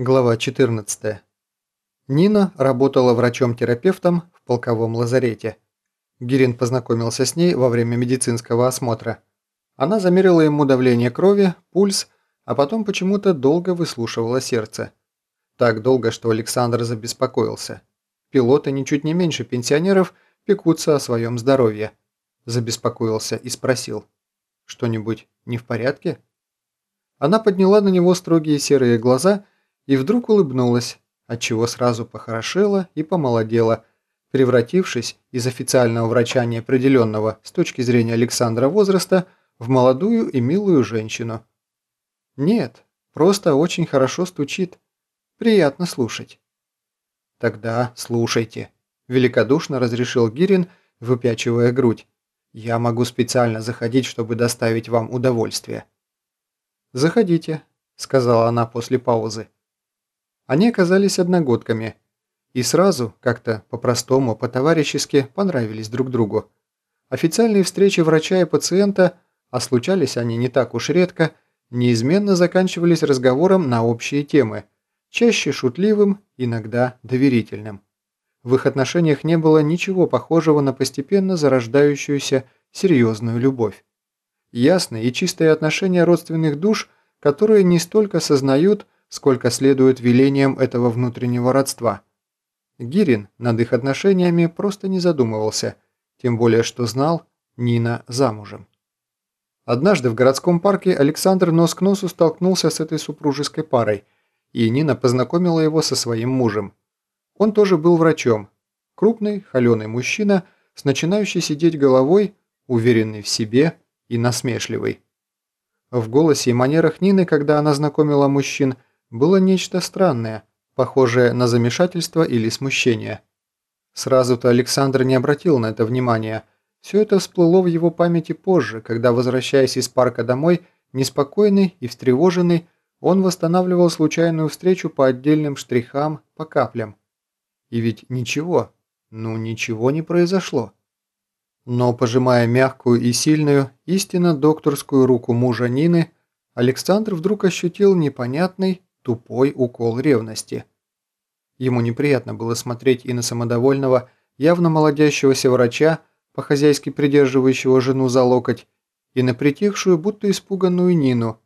Глава 14. Нина работала врачом-терапевтом в полковом лазарете. Гирин познакомился с ней во время медицинского осмотра. Она замерила ему давление крови, пульс, а потом почему-то долго выслушивала сердце. Так долго, что Александр забеспокоился. Пилоты ничуть не меньше пенсионеров пекутся о своем здоровье. Забеспокоился и спросил. «Что-нибудь не в порядке?» Она подняла на него строгие серые глаза и и вдруг улыбнулась, отчего сразу похорошела и помолодела, превратившись из официального врача неопределенного с точки зрения Александра возраста в молодую и милую женщину. Нет, просто очень хорошо стучит. Приятно слушать. Тогда слушайте, великодушно разрешил Гирин, выпячивая грудь. Я могу специально заходить, чтобы доставить вам удовольствие. Заходите, сказала она после паузы. Они оказались одногодками и сразу, как-то по-простому, по-товарищески понравились друг другу. Официальные встречи врача и пациента, а случались они не так уж редко, неизменно заканчивались разговором на общие темы, чаще шутливым, иногда доверительным. В их отношениях не было ничего похожего на постепенно зарождающуюся серьезную любовь. Ясные и чистые отношения родственных душ, которые не столько сознают, сколько следует велениям этого внутреннего родства. Гирин над их отношениями просто не задумывался, тем более что знал, Нина замужем. Однажды в городском парке Александр нос к носу столкнулся с этой супружеской парой, и Нина познакомила его со своим мужем. Он тоже был врачом. Крупный, холеный мужчина с начинающей сидеть головой, уверенный в себе и насмешливый. В голосе и манерах Нины, когда она знакомила мужчин – было нечто странное, похожее на замешательство или смущение. Сразу-то Александр не обратил на это внимания. Все это всплыло в его памяти позже, когда, возвращаясь из парка домой, неспокойный и встревоженный, он восстанавливал случайную встречу по отдельным штрихам, по каплям. И ведь ничего, ну ничего не произошло. Но, пожимая мягкую и сильную, истинно докторскую руку мужа Нины, Александр вдруг ощутил непонятный, тупой укол ревности. Ему неприятно было смотреть и на самодовольного, явно молодящегося врача, по-хозяйски придерживающего жену за локоть, и на притихшую, будто испуганную Нину.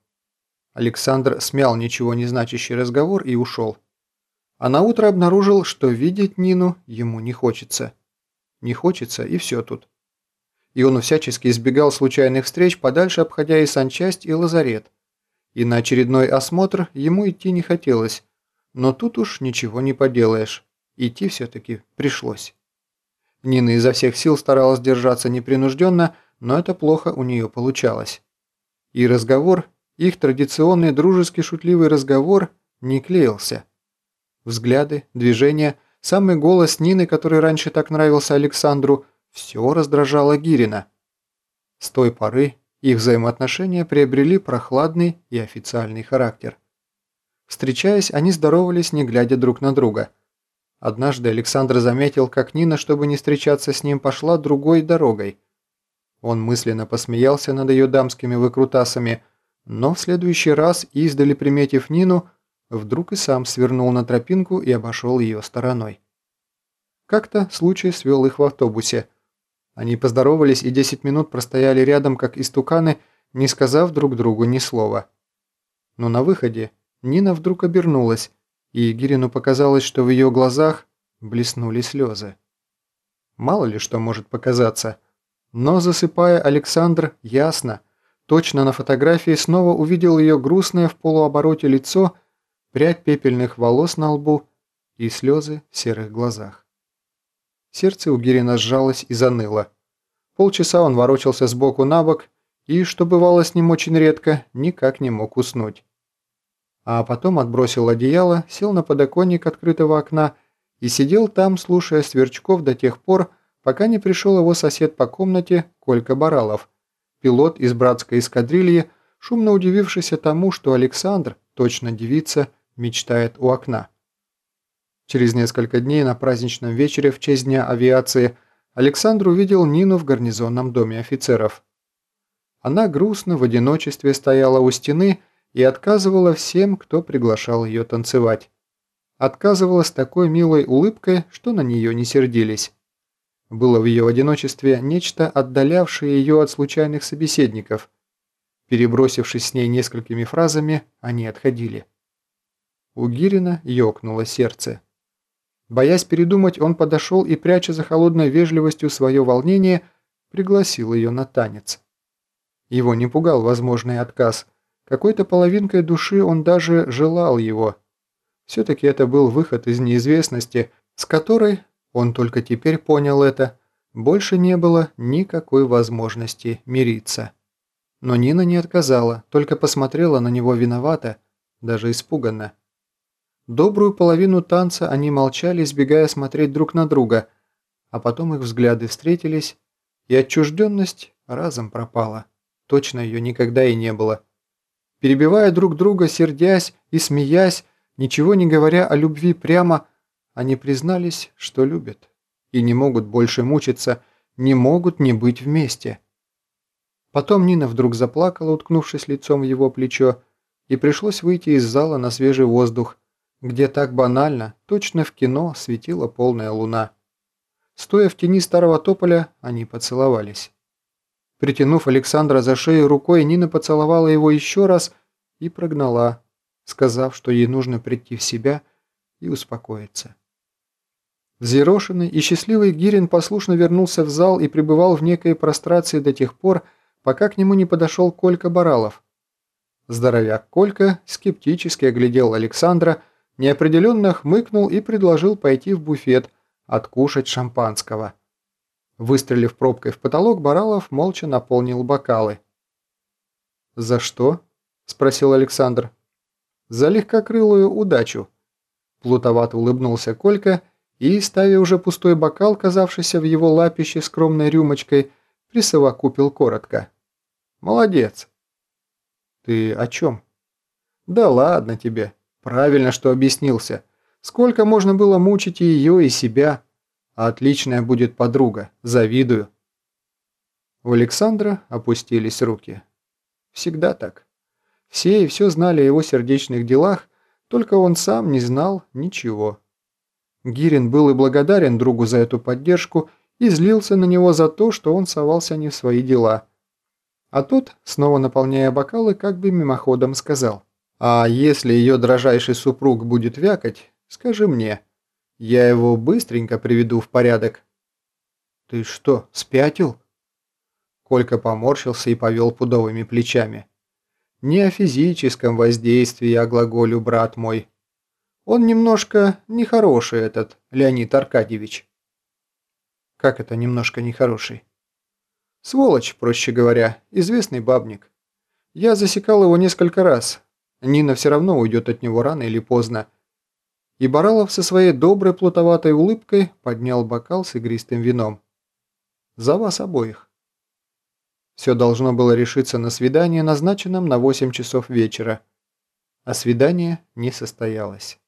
Александр смял ничего не значащий разговор и ушел. А на утро обнаружил, что видеть Нину ему не хочется. Не хочется, и все тут. И он всячески избегал случайных встреч, подальше обходя и санчасть, и лазарет и на очередной осмотр ему идти не хотелось, но тут уж ничего не поделаешь, идти все-таки пришлось. Нина изо всех сил старалась держаться непринужденно, но это плохо у нее получалось. И разговор, их традиционный дружеский шутливый разговор, не клеился. Взгляды, движения, самый голос Нины, который раньше так нравился Александру, все раздражало Гирина. С той поры их взаимоотношения приобрели прохладный и официальный характер. Встречаясь, они здоровались, не глядя друг на друга. Однажды Александр заметил, как Нина, чтобы не встречаться с ним, пошла другой дорогой. Он мысленно посмеялся над ее дамскими выкрутасами, но в следующий раз, издали приметив Нину, вдруг и сам свернул на тропинку и обошел ее стороной. Как-то случай свел их в автобусе – они поздоровались и 10 минут простояли рядом, как истуканы, не сказав друг другу ни слова. Но на выходе Нина вдруг обернулась, и Гирину показалось, что в ее глазах блеснули слезы. Мало ли что может показаться. Но засыпая, Александр ясно, точно на фотографии снова увидел ее грустное в полуобороте лицо, прядь пепельных волос на лбу и слезы в серых глазах. Сердце у Гирина сжалось и заныло. Полчаса он ворочался сбоку на бок и, что бывало с ним очень редко, никак не мог уснуть. А потом отбросил одеяло, сел на подоконник открытого окна и сидел там, слушая сверчков до тех пор, пока не пришел его сосед по комнате Колька Баралов, пилот из братской эскадрильи, шумно удивившийся тому, что Александр, точно девица, мечтает у окна. Через несколько дней на праздничном вечере в честь Дня авиации Александр увидел Нину в гарнизонном доме офицеров. Она грустно в одиночестве стояла у стены и отказывала всем, кто приглашал ее танцевать. Отказывала с такой милой улыбкой, что на нее не сердились. Было в ее одиночестве нечто, отдалявшее ее от случайных собеседников. Перебросившись с ней несколькими фразами, они отходили. У Гирина ёкнуло сердце. Боясь передумать, он подошел и, пряча за холодной вежливостью свое волнение, пригласил ее на танец. Его не пугал возможный отказ. Какой-то половинкой души он даже желал его. Все-таки это был выход из неизвестности, с которой, он только теперь понял это, больше не было никакой возможности мириться. Но Нина не отказала, только посмотрела на него виновато, даже испуганно. Добрую половину танца они молчали, избегая смотреть друг на друга, а потом их взгляды встретились, и отчужденность разом пропала. Точно ее никогда и не было. Перебивая друг друга, сердясь и смеясь, ничего не говоря о любви прямо, они признались, что любят. И не могут больше мучиться, не могут не быть вместе. Потом Нина вдруг заплакала, уткнувшись лицом в его плечо, и пришлось выйти из зала на свежий воздух, где так банально, точно в кино, светила полная луна. Стоя в тени старого тополя, они поцеловались. Притянув Александра за шею рукой, Нина поцеловала его еще раз и прогнала, сказав, что ей нужно прийти в себя и успокоиться. Взъерошенный и счастливый Гирин послушно вернулся в зал и пребывал в некой прострации до тех пор, пока к нему не подошел Колька Баралов. Здоровяк Колька скептически оглядел Александра, неопределенно хмыкнул и предложил пойти в буфет, откушать шампанского. Выстрелив пробкой в потолок, Баралов молча наполнил бокалы. «За что?» – спросил Александр. «За легкокрылую удачу», – плутовато улыбнулся Колька и, ставя уже пустой бокал, казавшийся в его лапище скромной рюмочкой, присовокупил коротко. «Молодец!» «Ты о чем?» «Да ладно тебе. Правильно, что объяснился. Сколько можно было мучить ее, и себя?» Отличная будет подруга, завидую. У Александра опустились руки. Всегда так. Все и все знали о его сердечных делах, только он сам не знал ничего. Гирин был и благодарен другу за эту поддержку и злился на него за то, что он совался не в свои дела. А тот, снова наполняя бокалы, как бы мимоходом сказал, «А если ее дрожайший супруг будет вякать, скажи мне». Я его быстренько приведу в порядок». «Ты что, спятил?» Колька поморщился и повел пудовыми плечами. «Не о физическом воздействии, а глаголю, брат мой. Он немножко нехороший этот, Леонид Аркадьевич». «Как это немножко нехороший?» «Сволочь, проще говоря, известный бабник. Я засекал его несколько раз. Нина все равно уйдет от него рано или поздно, и Баралов со своей доброй плутоватой улыбкой поднял бокал с игристым вином. «За вас обоих». Все должно было решиться на свидании, назначенном на 8 часов вечера, а свидание не состоялось.